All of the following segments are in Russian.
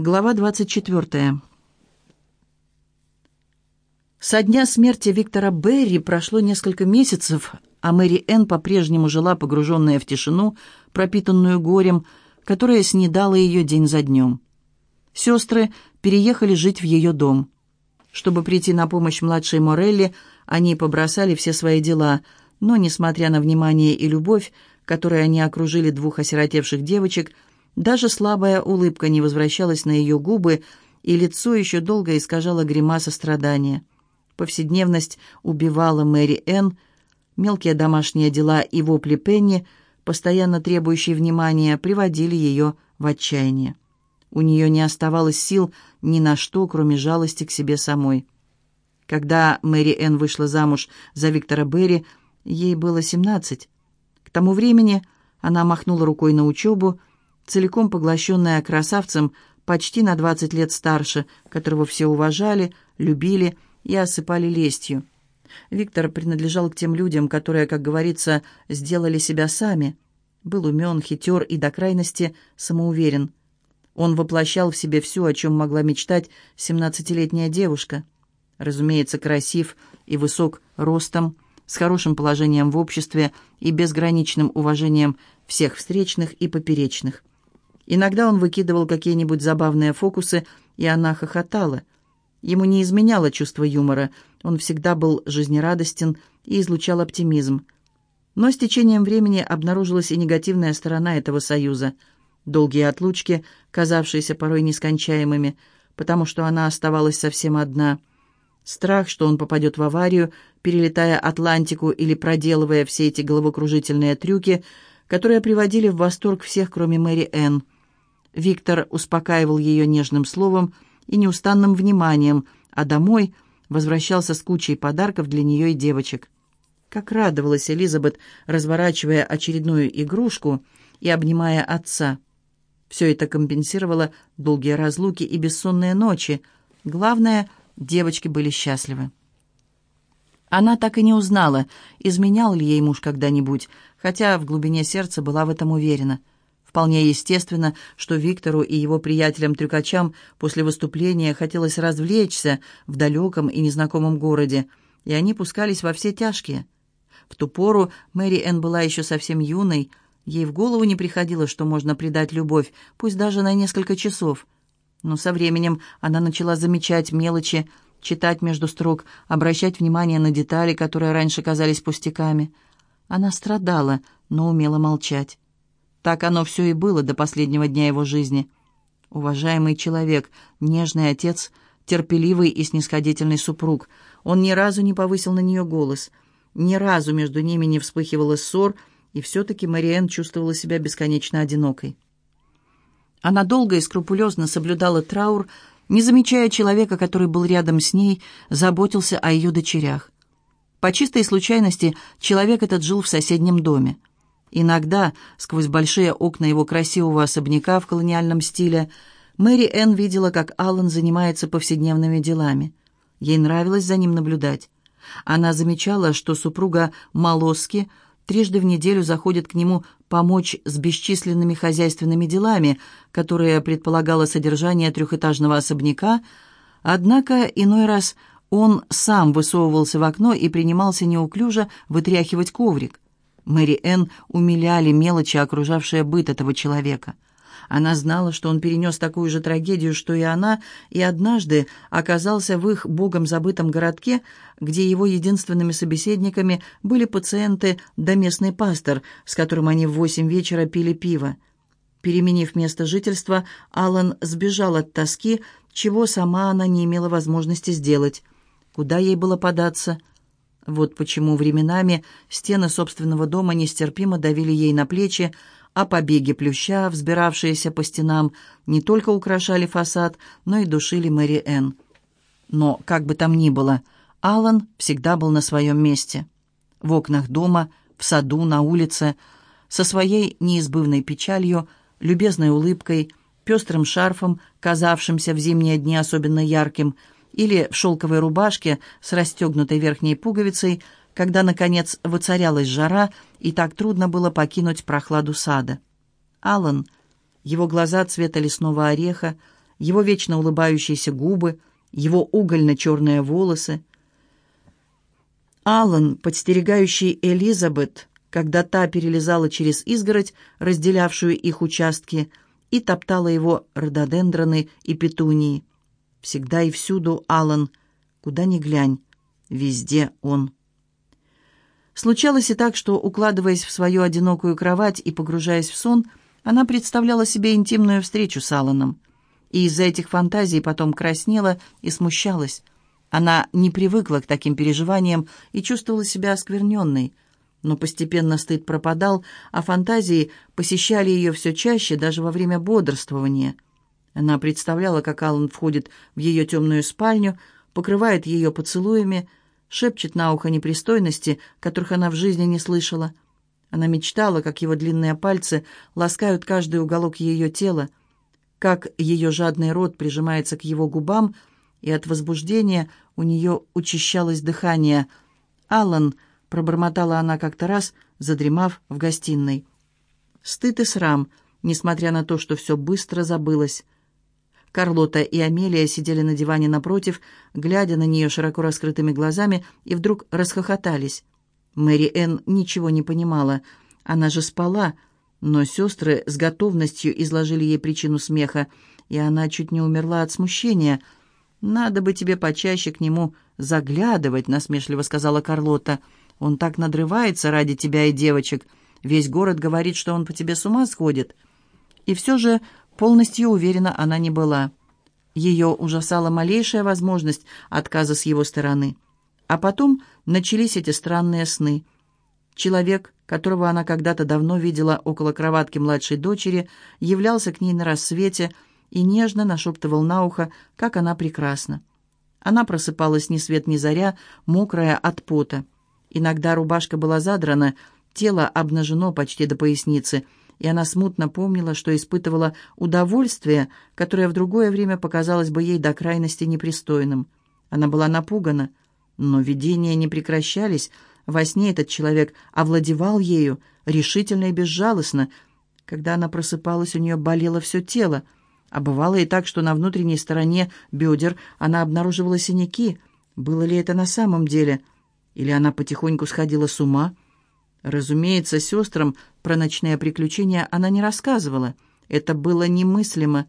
Глава 24. Со дня смерти Виктора Берри прошло несколько месяцев, а Мэри Энн по-прежнему жила погруженная в тишину, пропитанную горем, которое снедало ее день за днем. Сестры переехали жить в ее дом. Чтобы прийти на помощь младшей Морелли, они побросали все свои дела, но, несмотря на внимание и любовь, которой они окружили двух осиротевших девочек, даже слабая улыбка не возвращалась на ее губы, и лицо еще долго искажало гримаса страдания. Повседневность убивала Мэри Энн, мелкие домашние дела и вопли Пенни, постоянно требующие внимания, приводили ее в отчаяние. У нее не оставалось сил ни на что, кроме жалости к себе самой. Когда Мэри Энн вышла замуж за Виктора Берри, ей было семнадцать. К тому времени она махнула рукой на учебу, целиком поглощенная красавцем, почти на 20 лет старше, которого все уважали, любили и осыпали лестью. Виктор принадлежал к тем людям, которые, как говорится, сделали себя сами. Был умен, хитер и до крайности самоуверен. Он воплощал в себе все, о чем могла мечтать семнадцатилетняя девушка. Разумеется, красив и высок ростом, с хорошим положением в обществе и безграничным уважением всех встречных и поперечных. Иногда он выкидывал какие-нибудь забавные фокусы, и она хохотала. Ему не изменяло чувство юмора, он всегда был жизнерадостен и излучал оптимизм. Но с течением времени обнаружилась и негативная сторона этого союза. Долгие отлучки, казавшиеся порой нескончаемыми, потому что она оставалась совсем одна. Страх, что он попадет в аварию, перелетая Атлантику или проделывая все эти головокружительные трюки, которые приводили в восторг всех, кроме Мэри Энн. Виктор успокаивал ее нежным словом и неустанным вниманием, а домой возвращался с кучей подарков для нее и девочек. Как радовалась Элизабет, разворачивая очередную игрушку и обнимая отца. Все это компенсировало долгие разлуки и бессонные ночи. Главное, девочки были счастливы. Она так и не узнала, изменял ли ей муж когда-нибудь, хотя в глубине сердца была в этом уверена – Вполне естественно, что Виктору и его приятелям-трюкачам после выступления хотелось развлечься в далеком и незнакомом городе, и они пускались во все тяжкие. В ту пору Мэри Энн была еще совсем юной, ей в голову не приходило, что можно предать любовь, пусть даже на несколько часов. Но со временем она начала замечать мелочи, читать между строк, обращать внимание на детали, которые раньше казались пустяками. Она страдала, но умела молчать. Так оно все и было до последнего дня его жизни. Уважаемый человек, нежный отец, терпеливый и снисходительный супруг. Он ни разу не повысил на нее голос. Ни разу между ними не вспыхивало ссор, и все-таки Мариэн чувствовала себя бесконечно одинокой. Она долго и скрупулезно соблюдала траур, не замечая человека, который был рядом с ней, заботился о ее дочерях. По чистой случайности человек этот жил в соседнем доме. Иногда, сквозь большие окна его красивого особняка в колониальном стиле, Мэри Энн видела, как Аллан занимается повседневными делами. Ей нравилось за ним наблюдать. Она замечала, что супруга Молоски трижды в неделю заходит к нему помочь с бесчисленными хозяйственными делами, которые предполагало содержание трехэтажного особняка, однако иной раз он сам высовывался в окно и принимался неуклюже вытряхивать коврик. Мэри Энн умиляли мелочи, окружавшие быт этого человека. Она знала, что он перенес такую же трагедию, что и она, и однажды оказался в их богом забытом городке, где его единственными собеседниками были пациенты да местный пастор, с которым они в восемь вечера пили пиво. Переменив место жительства, Алан сбежал от тоски, чего сама она не имела возможности сделать. Куда ей было податься? Вот почему временами стены собственного дома нестерпимо давили ей на плечи, а побеги плюща, взбиравшиеся по стенам, не только украшали фасад, но и душили Мэри Энн. Но, как бы там ни было, Алан всегда был на своем месте. В окнах дома, в саду, на улице, со своей неизбывной печалью, любезной улыбкой, пестрым шарфом, казавшимся в зимние дни особенно ярким – или в шелковой рубашке с расстегнутой верхней пуговицей, когда, наконец, воцарялась жара, и так трудно было покинуть прохладу сада. Алан, его глаза цвета лесного ореха, его вечно улыбающиеся губы, его угольно-черные волосы. Аллан, подстерегающий Элизабет, когда та перелезала через изгородь, разделявшую их участки, и топтала его рододендроны и петунии. Всегда и всюду Аллан, куда ни глянь, везде он. Случалось и так, что, укладываясь в свою одинокую кровать и погружаясь в сон, она представляла себе интимную встречу с Алланом. И из-за этих фантазий потом краснела и смущалась. Она не привыкла к таким переживаниям и чувствовала себя оскверненной. Но постепенно стыд пропадал, а фантазии посещали ее все чаще, даже во время бодрствования. Она представляла, как Аллан входит в ее темную спальню, покрывает ее поцелуями, шепчет на ухо непристойности, которых она в жизни не слышала. Она мечтала, как его длинные пальцы ласкают каждый уголок ее тела, как ее жадный рот прижимается к его губам, и от возбуждения у нее учащалось дыхание. «Аллан», — пробормотала она как-то раз, задремав в гостиной. Стыд и срам, несмотря на то, что все быстро забылось. Карлота и Амелия сидели на диване напротив, глядя на нее широко раскрытыми глазами, и вдруг расхохотались. Мэри Энн ничего не понимала. Она же спала, но сестры с готовностью изложили ей причину смеха, и она чуть не умерла от смущения. «Надо бы тебе почаще к нему заглядывать», — насмешливо сказала Карлота. «Он так надрывается ради тебя и девочек. Весь город говорит, что он по тебе с ума сходит». И все же Полностью уверена она не была. Ее ужасала малейшая возможность отказа с его стороны. А потом начались эти странные сны. Человек, которого она когда-то давно видела около кроватки младшей дочери, являлся к ней на рассвете и нежно нашептывал на ухо, как она прекрасна. Она просыпалась ни свет ни заря, мокрая от пота. Иногда рубашка была задрана, тело обнажено почти до поясницы – и она смутно помнила, что испытывала удовольствие, которое в другое время показалось бы ей до крайности непристойным. Она была напугана, но видения не прекращались. Во сне этот человек овладевал ею решительно и безжалостно. Когда она просыпалась, у нее болело все тело, а бывало и так, что на внутренней стороне бедер она обнаруживала синяки. Было ли это на самом деле? Или она потихоньку сходила с ума?» Разумеется, сестрам про ночные приключения она не рассказывала. Это было немыслимо.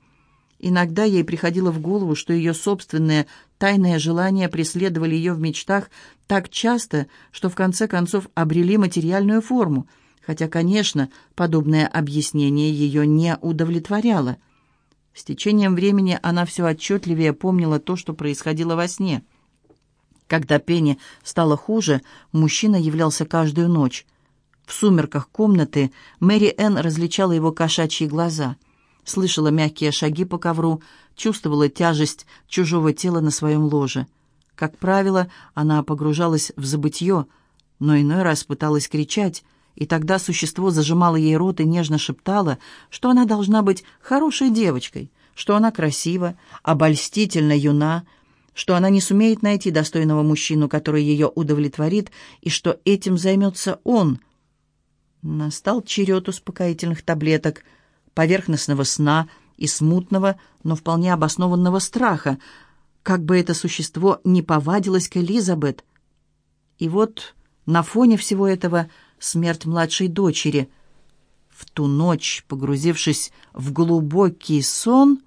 Иногда ей приходило в голову, что ее собственные тайные желания преследовали ее в мечтах так часто, что в конце концов обрели материальную форму, хотя, конечно, подобное объяснение ее не удовлетворяло. С течением времени она все отчетливее помнила то, что происходило во сне. Когда Пенни стало хуже, мужчина являлся каждую ночь. В сумерках комнаты Мэри Энн различала его кошачьи глаза, слышала мягкие шаги по ковру, чувствовала тяжесть чужого тела на своем ложе. Как правило, она погружалась в забытье, но иной раз пыталась кричать, и тогда существо зажимало ей рот и нежно шептало, что она должна быть хорошей девочкой, что она красива, обольстительно юна, что она не сумеет найти достойного мужчину, который ее удовлетворит, и что этим займется он — Настал черед успокоительных таблеток, поверхностного сна и смутного, но вполне обоснованного страха, как бы это существо не повадилось к Элизабет. И вот на фоне всего этого смерть младшей дочери. В ту ночь, погрузившись в глубокий сон,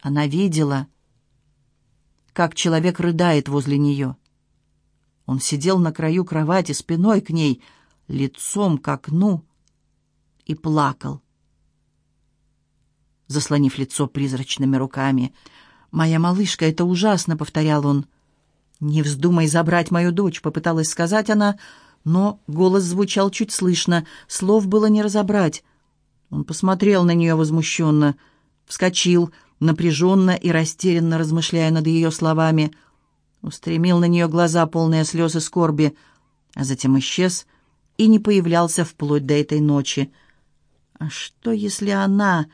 она видела, как человек рыдает возле нее. Он сидел на краю кровати спиной к ней — лицом к окну и плакал, заслонив лицо призрачными руками. «Моя малышка, это ужасно!» — повторял он. «Не вздумай забрать мою дочь!» — попыталась сказать она, но голос звучал чуть слышно, слов было не разобрать. Он посмотрел на нее возмущенно, вскочил, напряженно и растерянно размышляя над ее словами, устремил на нее глаза, полные слез и скорби, а затем исчез — и не появлялся вплоть до этой ночи. А что, если она,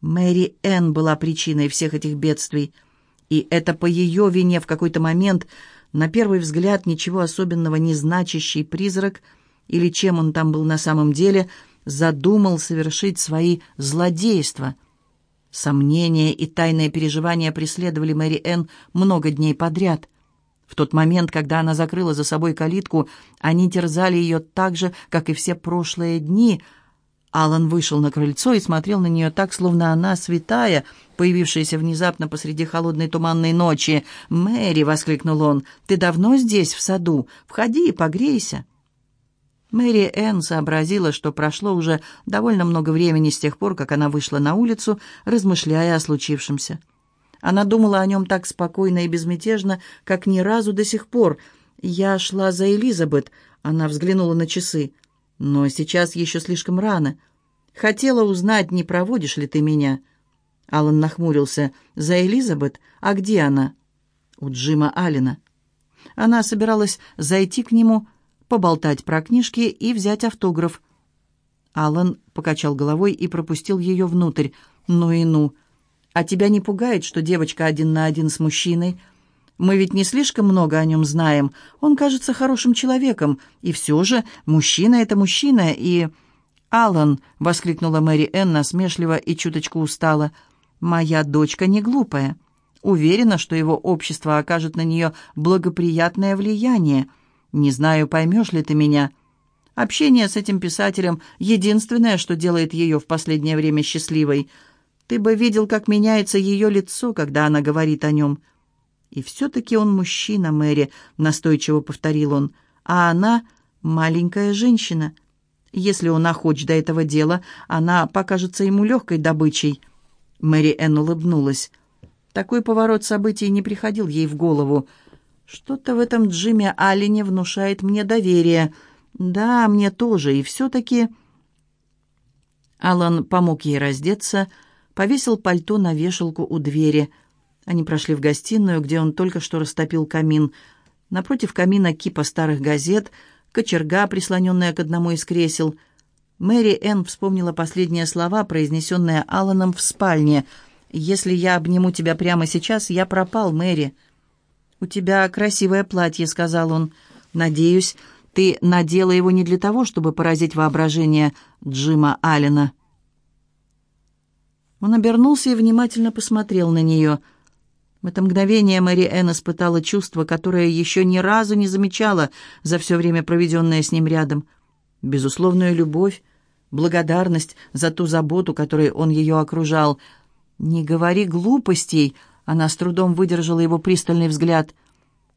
Мэри Энн, была причиной всех этих бедствий? И это по ее вине в какой-то момент, на первый взгляд, ничего особенного не значащий призрак, или чем он там был на самом деле, задумал совершить свои злодейства. Сомнения и тайные переживания преследовали Мэри Энн много дней подряд. В тот момент, когда она закрыла за собой калитку, они терзали ее так же, как и все прошлые дни. Алан вышел на крыльцо и смотрел на нее так, словно она святая, появившаяся внезапно посреди холодной туманной ночи. «Мэри!» — воскликнул он. «Ты давно здесь, в саду? Входи и погрейся!» Мэри Энн сообразила, что прошло уже довольно много времени с тех пор, как она вышла на улицу, размышляя о случившемся. Она думала о нем так спокойно и безмятежно, как ни разу до сих пор. «Я шла за Элизабет», — она взглянула на часы. «Но сейчас еще слишком рано. Хотела узнать, не проводишь ли ты меня?» Алан нахмурился. «За Элизабет? А где она?» «У Джима Аллена». Она собиралась зайти к нему, поболтать про книжки и взять автограф. Алан покачал головой и пропустил ее внутрь. «Ну и ну! А тебя не пугает, что девочка один на один с мужчиной? Мы ведь не слишком много о нем знаем. Он кажется хорошим человеком. И все же мужчина — это мужчина, и...» «Алан!» — воскликнула Мэри Энн насмешливо и чуточку устала. «Моя дочка не глупая. Уверена, что его общество окажет на нее благоприятное влияние». Не знаю, поймешь ли ты меня. Общение с этим писателем — единственное, что делает ее в последнее время счастливой. Ты бы видел, как меняется ее лицо, когда она говорит о нем. И все-таки он мужчина, Мэри, — настойчиво повторил он, — а она — маленькая женщина. Если он охоч до этого дела, она покажется ему легкой добычей. Мэри Энн улыбнулась. Такой поворот событий не приходил ей в голову — что-то в этом Джиме Аллене внушает мне доверие. Да, мне тоже, и все-таки... Алан помог ей раздеться, повесил пальто на вешалку у двери. Они прошли в гостиную, где он только что растопил камин. Напротив камина кипа старых газет, кочерга, прислоненная к одному из кресел. Мэри Энн вспомнила последние слова, произнесенные Аланом в спальне. «Если я обниму тебя прямо сейчас, я пропал, Мэри». «У тебя красивое платье», — сказал он. «Надеюсь, ты надела его не для того, чтобы поразить воображение Джима Аллена». Он обернулся и внимательно посмотрел на нее. В это мгновение Мэри Энн испытала чувство, которое еще ни разу не замечала за все время, проведенное с ним рядом. Безусловную любовь, благодарность за ту заботу, которой он ее окружал. «Не говори глупостей», она с трудом выдержала его пристальный взгляд.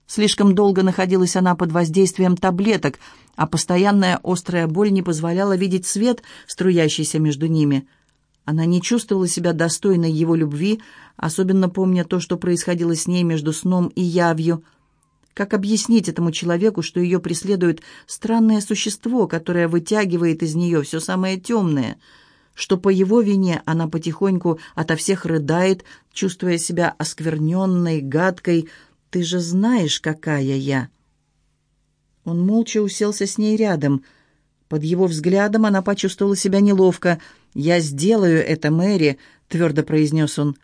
Слишком долго находилась она под воздействием таблеток, а постоянная острая боль не позволяла видеть свет, струящийся между ними. Она не чувствовала себя достойной его любви, особенно помня то, что происходило с ней между сном и явью. Как объяснить этому человеку, что ее преследует странное существо, которое вытягивает из нее все самое темное — что по его вине она потихоньку ото всех рыдает, чувствуя себя оскверненной, гадкой. «Ты же знаешь, какая я!» Он молча уселся с ней рядом. Под его взглядом она почувствовала себя неловко. «Я сделаю это, Мэри», — твердо произнес он.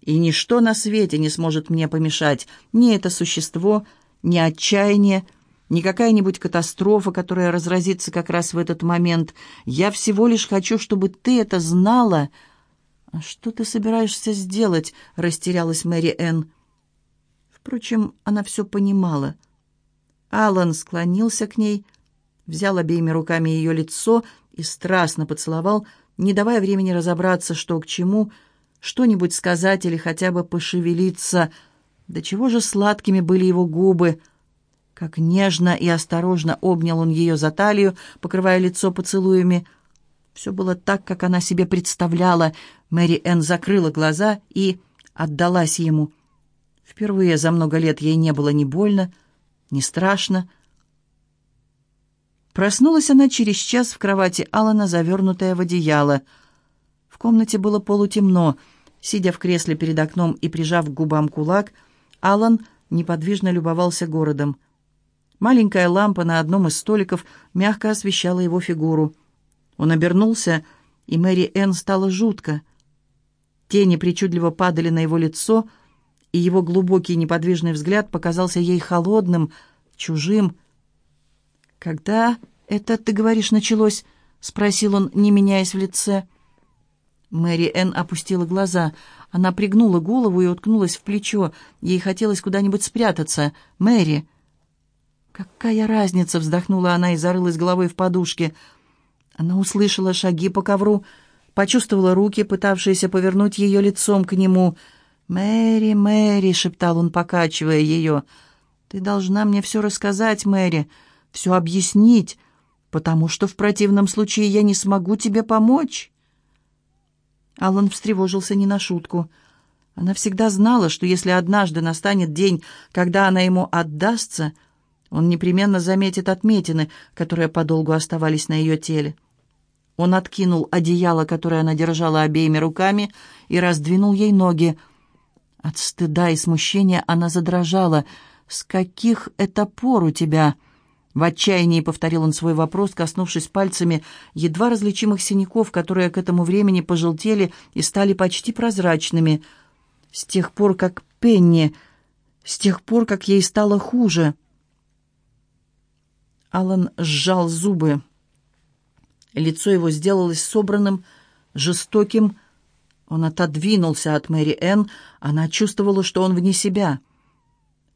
«И ничто на свете не сможет мне помешать. Ни это существо, ни отчаяние, не какая-нибудь катастрофа, которая разразится как раз в этот момент. Я всего лишь хочу, чтобы ты это знала». «А что ты собираешься сделать?» — растерялась Мэри Энн. Впрочем, она все понимала. Алан склонился к ней, взял обеими руками ее лицо и страстно поцеловал, не давая времени разобраться, что к чему, что-нибудь сказать или хотя бы пошевелиться. До чего же сладкими были его губы! Как нежно и осторожно обнял он ее за талию, покрывая лицо поцелуями. Все было так, как она себе представляла. Мэри Энн закрыла глаза и отдалась ему. Впервые за много лет ей не было ни больно, ни страшно. Проснулась она через час в кровати Алана, завернутая в одеяло. В комнате было полутемно. Сидя в кресле перед окном и прижав к губам кулак, Алан неподвижно любовался городом. Маленькая лампа на одном из столиков мягко освещала его фигуру. Он обернулся, и Мэри Энн стало жутко. Тени причудливо падали на его лицо, и его глубокий неподвижный взгляд показался ей холодным, чужим. «Когда это, ты говоришь, началось?» — спросил он, не меняясь в лице. Мэри Энн опустила глаза. Она пригнула голову и уткнулась в плечо. Ей хотелось куда-нибудь спрятаться. «Мэри!» «Какая разница?» — вздохнула она и зарылась головой в подушке. Она услышала шаги по ковру, почувствовала руки, пытавшиеся повернуть ее лицом к нему. «Мэри, Мэри!» — шептал он, покачивая ее. «Ты должна мне все рассказать, Мэри, все объяснить, потому что в противном случае я не смогу тебе помочь». Аллан встревожился не на шутку. Она всегда знала, что если однажды настанет день, когда она ему отдастся, он непременно заметит отметины, которые подолгу оставались на ее теле. Он откинул одеяло, которое она держала обеими руками, и раздвинул ей ноги. От стыда и смущения она задрожала. «С каких это пор у тебя?» В отчаянии повторил он свой вопрос, коснувшись пальцами едва различимых синяков, которые к этому времени пожелтели и стали почти прозрачными. С тех пор, как Пенни, с тех пор, как ей стало хуже. Алан сжал зубы. Лицо его сделалось собранным, жестоким. Он отодвинулся от Мэри Энн. Она чувствовала, что он вне себя.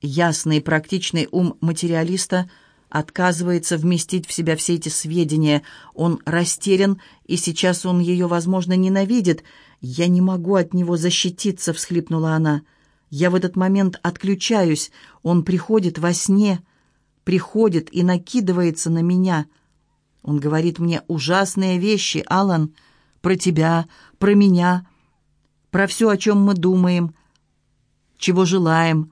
Ясный практичный ум материалиста — отказывается вместить в себя все эти сведения. Он растерян, и сейчас он ее, возможно, ненавидит. «Я не могу от него защититься», — всхлипнула она. «Я в этот момент отключаюсь. Он приходит во сне, приходит и накидывается на меня. Он говорит мне ужасные вещи, Алан, про тебя, про меня, про все, о чем мы думаем, чего желаем.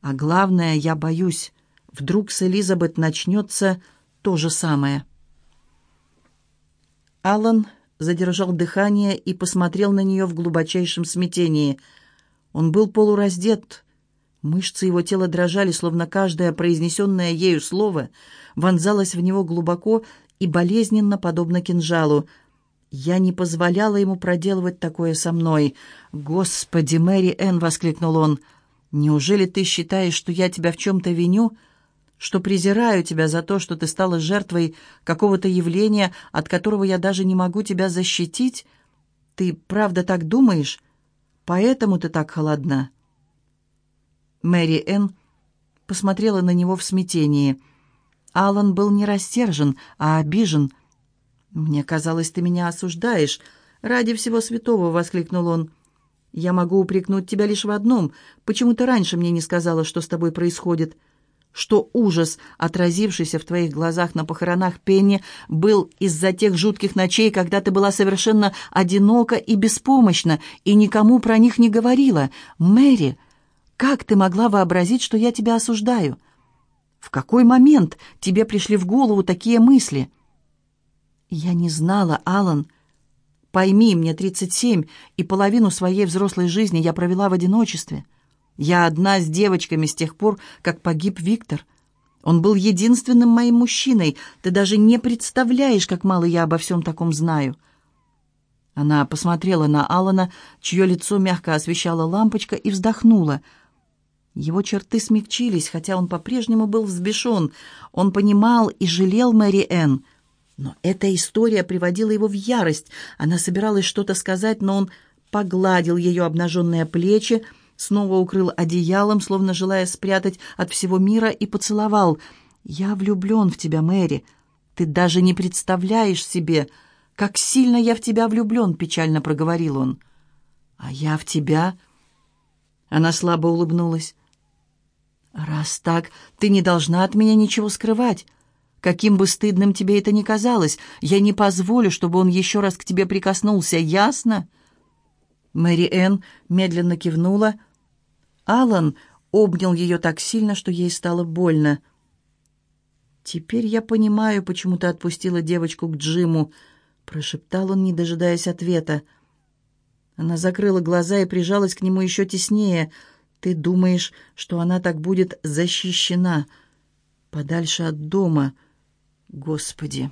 А главное, я боюсь». Вдруг с Элизабет начнется то же самое. Алан задержал дыхание и посмотрел на нее в глубочайшем смятении. Он был полураздет. Мышцы его тела дрожали, словно каждое произнесенное ею слово вонзалось в него глубоко и болезненно, подобно кинжалу. «Я не позволяла ему проделывать такое со мной». «Господи, Мэри Энн!» — воскликнул он. «Неужели ты считаешь, что я тебя в чем-то виню?» Что презираю тебя за то, что ты стала жертвой какого-то явления, от которого я даже не могу тебя защитить? Ты правда так думаешь? Поэтому ты так холодна?» Мэри Энн посмотрела на него в смятении. Алан был не рассержен, а обижен. «Мне казалось, ты меня осуждаешь. Ради всего святого!» — воскликнул он. «Я могу упрекнуть тебя лишь в одном. Почему ты раньше мне не сказала, что с тобой происходит?» Что ужас, отразившийся в твоих глазах на похоронах Пенни, был из-за тех жутких ночей, когда ты была совершенно одинока и беспомощна, и никому про них не говорила. Мэри, как ты могла вообразить, что я тебя осуждаю? В какой момент тебе пришли в голову такие мысли? Я не знала, Алан. Пойми, мне тридцать семь, и половину своей взрослой жизни я провела в одиночестве. Я одна с девочками с тех пор, как погиб Виктор. Он был единственным моим мужчиной. Ты даже не представляешь, как мало я обо всем таком знаю». Она посмотрела на Алана, чье лицо мягко освещала лампочка, и вздохнула. Его черты смягчились, хотя он по-прежнему был взбешен. Он понимал и жалел Мэри Энн. Но эта история приводила его в ярость. Она собиралась что-то сказать, но он погладил ее обнаженные плечи, снова укрыл одеялом, словно желая спрятать от всего мира, и поцеловал. «Я влюблен в тебя, Мэри. Ты даже не представляешь себе, как сильно я в тебя влюблен», — печально проговорил он. «А я в тебя?» Она слабо улыбнулась. «Раз так, ты не должна от меня ничего скрывать. Каким бы стыдным тебе это ни казалось, я не позволю, чтобы он еще раз к тебе прикоснулся, ясно?» Мэри Энн медленно кивнула, — Алан обнял ее так сильно, что ей стало больно. «Теперь я понимаю, почему ты отпустила девочку к Джиму», — прошептал он, не дожидаясь ответа. Она закрыла глаза и прижалась к нему еще теснее. «Ты думаешь, что она так будет защищена? Подальше от дома? Господи!»